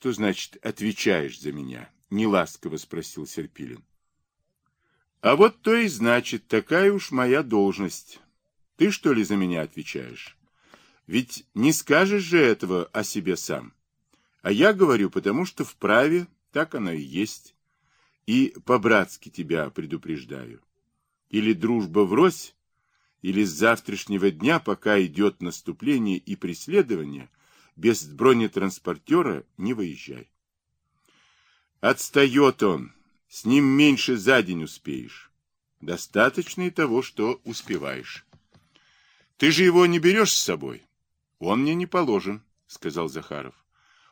Что значит «отвечаешь за меня»? Неласково спросил Серпилин. А вот то и значит, такая уж моя должность. Ты что ли за меня отвечаешь? Ведь не скажешь же этого о себе сам. А я говорю, потому что вправе, так оно и есть. И по-братски тебя предупреждаю. Или дружба врозь, или с завтрашнего дня, пока идет наступление и преследование, без бронетранспортера не выезжай. Отстает он, с ним меньше за день успеешь. Достаточно и того, что успеваешь. Ты же его не берешь с собой? Он мне не положен, сказал Захаров.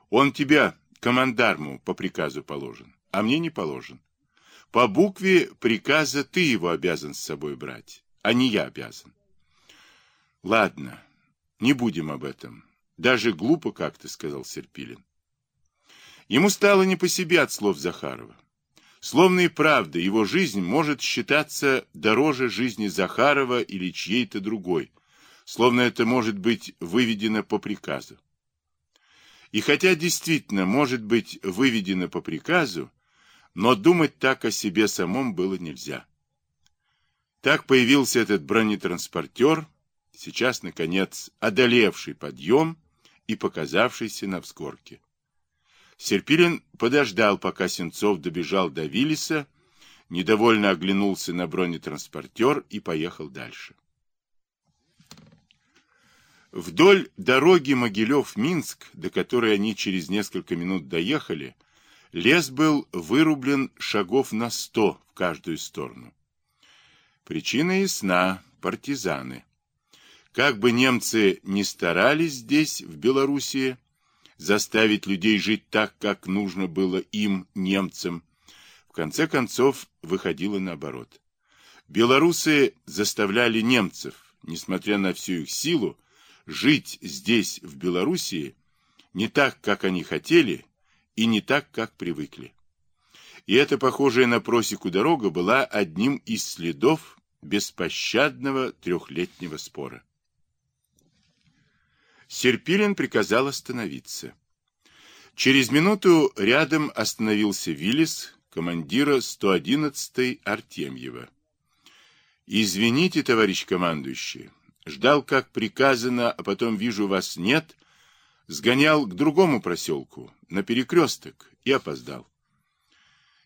Он тебя, командарму, по приказу положен, а мне не положен. По букве приказа ты его обязан с собой брать, а не я обязан. Ладно, не будем об этом. Даже глупо как-то, сказал Серпилин. Ему стало не по себе от слов Захарова. Словно и правда, его жизнь может считаться дороже жизни Захарова или чьей-то другой, словно это может быть выведено по приказу. И хотя действительно может быть выведено по приказу, но думать так о себе самом было нельзя. Так появился этот бронетранспортер, сейчас, наконец, одолевший подъем и показавшийся на взгорке. Серпилин подождал, пока Сенцов добежал до Виллиса, недовольно оглянулся на бронетранспортер и поехал дальше. Вдоль дороги Могилев-Минск, до которой они через несколько минут доехали, лес был вырублен шагов на сто в каждую сторону. Причина ясна – партизаны. Как бы немцы ни старались здесь, в Белоруссии, заставить людей жить так, как нужно было им, немцам, в конце концов выходило наоборот. Белорусы заставляли немцев, несмотря на всю их силу, жить здесь, в Белоруссии, не так, как они хотели, и не так, как привыкли. И эта похожая на просеку дорога была одним из следов беспощадного трехлетнего спора. Серпилин приказал остановиться. Через минуту рядом остановился Виллис, командира 111-й Артемьева. «Извините, товарищ командующий, ждал, как приказано, а потом вижу, вас нет, сгонял к другому проселку, на перекресток, и опоздал».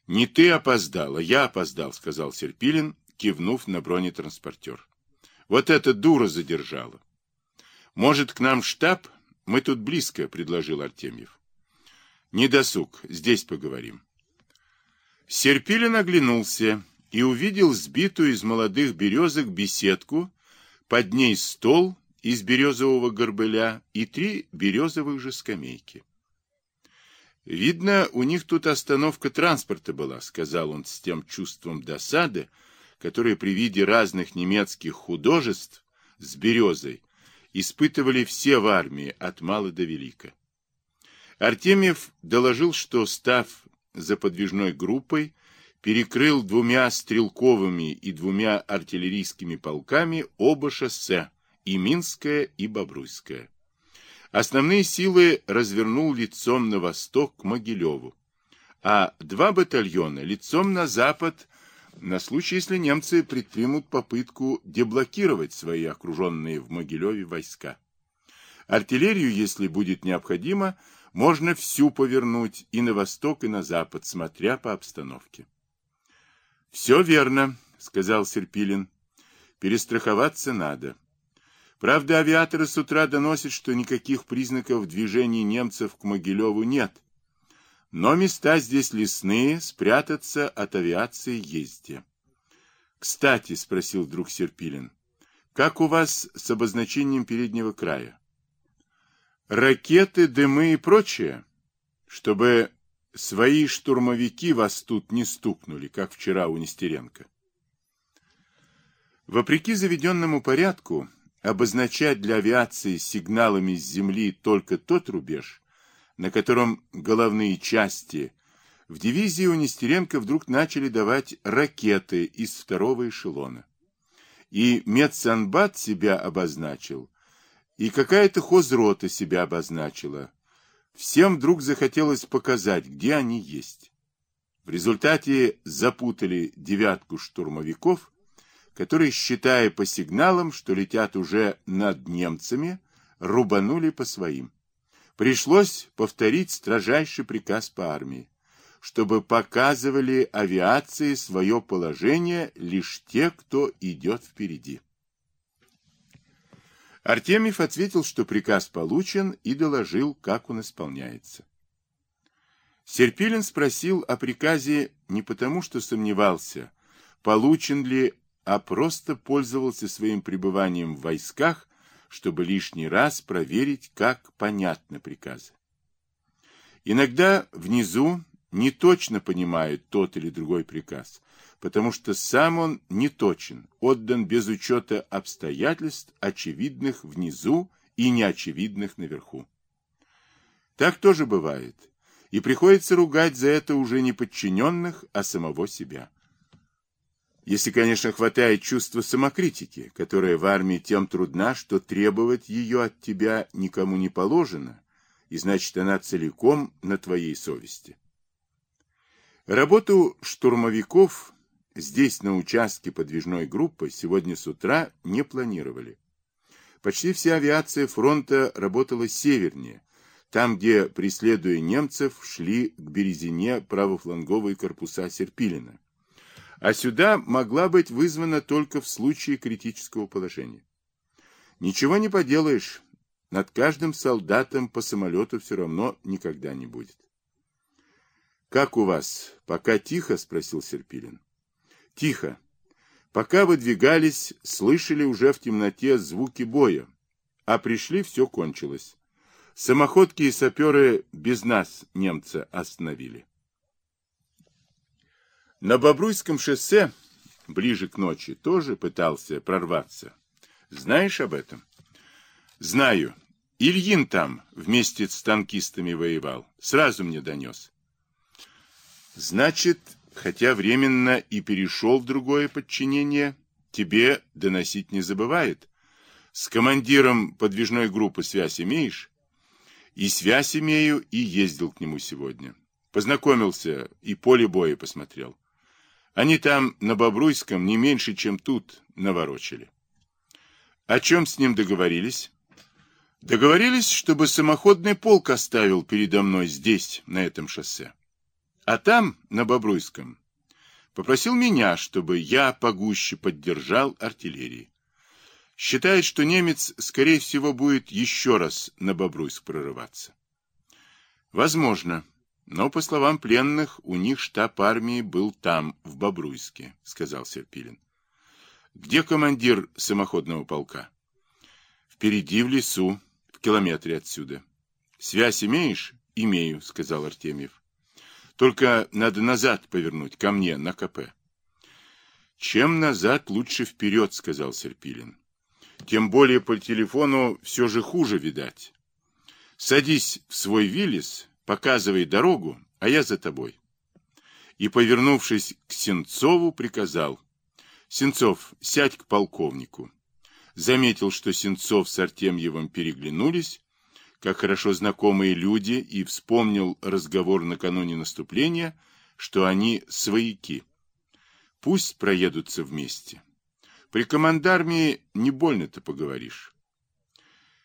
«Не ты опоздал, а я опоздал», — сказал Серпилин, кивнув на бронетранспортер. «Вот эта дура задержала». Может, к нам штаб? Мы тут близко, предложил Артемьев. Не досуг, здесь поговорим. Серпилин оглянулся и увидел сбитую из молодых березок беседку, под ней стол из березового горбыля и три березовых же скамейки. «Видно, у них тут остановка транспорта была», — сказал он с тем чувством досады, которое при виде разных немецких художеств с березой испытывали все в армии, от мала до велика. Артемьев доложил, что, став за подвижной группой, перекрыл двумя стрелковыми и двумя артиллерийскими полками оба шоссе, и Минское, и Бобруйское. Основные силы развернул лицом на восток к Могилеву, а два батальона лицом на запад на случай, если немцы предпримут попытку деблокировать свои окруженные в Могилеве войска. Артиллерию, если будет необходимо, можно всю повернуть и на восток, и на запад, смотря по обстановке. «Все верно», — сказал Серпилин. «Перестраховаться надо. Правда, авиаторы с утра доносят, что никаких признаков движения немцев к Могилеву нет. Но места здесь лесные, спрятаться от авиации езде. Кстати, спросил вдруг Серпилин, как у вас с обозначением переднего края? Ракеты, дымы и прочее? Чтобы свои штурмовики вас тут не стукнули, как вчера у Нестеренко. Вопреки заведенному порядку, обозначать для авиации сигналами с земли только тот рубеж, на котором головные части, в дивизии у Нестеренко вдруг начали давать ракеты из второго эшелона. И медсанбат себя обозначил, и какая-то хозрота себя обозначила. Всем вдруг захотелось показать, где они есть. В результате запутали девятку штурмовиков, которые, считая по сигналам, что летят уже над немцами, рубанули по своим. Пришлось повторить строжайший приказ по армии, чтобы показывали авиации свое положение лишь те, кто идет впереди. Артемьев ответил, что приказ получен, и доложил, как он исполняется. Серпилин спросил о приказе не потому, что сомневался, получен ли, а просто пользовался своим пребыванием в войсках, чтобы лишний раз проверить, как понятны приказы. Иногда внизу не точно понимают тот или другой приказ, потому что сам он не точен, отдан без учета обстоятельств, очевидных внизу и неочевидных наверху. Так тоже бывает, и приходится ругать за это уже не подчиненных, а самого себя. Если, конечно, хватает чувства самокритики, которая в армии тем трудна, что требовать ее от тебя никому не положено, и значит она целиком на твоей совести. Работу штурмовиков здесь, на участке подвижной группы, сегодня с утра не планировали. Почти вся авиация фронта работала севернее, там, где, преследуя немцев, шли к Березине правофланговые корпуса Серпилина. А сюда могла быть вызвана только в случае критического положения. Ничего не поделаешь, над каждым солдатом по самолету все равно никогда не будет. «Как у вас? Пока тихо?» — спросил Серпилин. Тихо. Пока выдвигались, слышали уже в темноте звуки боя, а пришли, все кончилось. Самоходки и саперы без нас немца остановили. На Бобруйском шоссе, ближе к ночи, тоже пытался прорваться. Знаешь об этом? Знаю. Ильин там вместе с танкистами воевал. Сразу мне донес. Значит, хотя временно и перешел в другое подчинение, тебе доносить не забывает. С командиром подвижной группы связь имеешь? И связь имею, и ездил к нему сегодня. Познакомился и поле боя посмотрел. Они там на Бобруйском не меньше, чем тут, наворочили. О чем с ним договорились? Договорились, чтобы самоходный полк оставил передо мной здесь, на этом шоссе. А там, на Бобруйском, попросил меня, чтобы я погуще поддержал артиллерии. Считает, что немец, скорее всего, будет еще раз на Бобруйск прорываться. Возможно, но, по словам пленных, у них штаб армии был там, в Бобруйске, сказал Серпилин. Где командир самоходного полка? Впереди, в лесу, в километре отсюда. Связь имеешь? Имею, сказал Артемьев. Только надо назад повернуть, ко мне, на КП. Чем назад, лучше вперед, сказал Серпилин. Тем более по телефону все же хуже видать. Садись в свой Виллис, показывай дорогу, а я за тобой. И, повернувшись к Сенцову, приказал. Сенцов, сядь к полковнику. Заметил, что Сенцов с Артемьевым переглянулись, как хорошо знакомые люди, и вспомнил разговор накануне наступления, что они свояки. Пусть проедутся вместе. При командарме не больно-то поговоришь.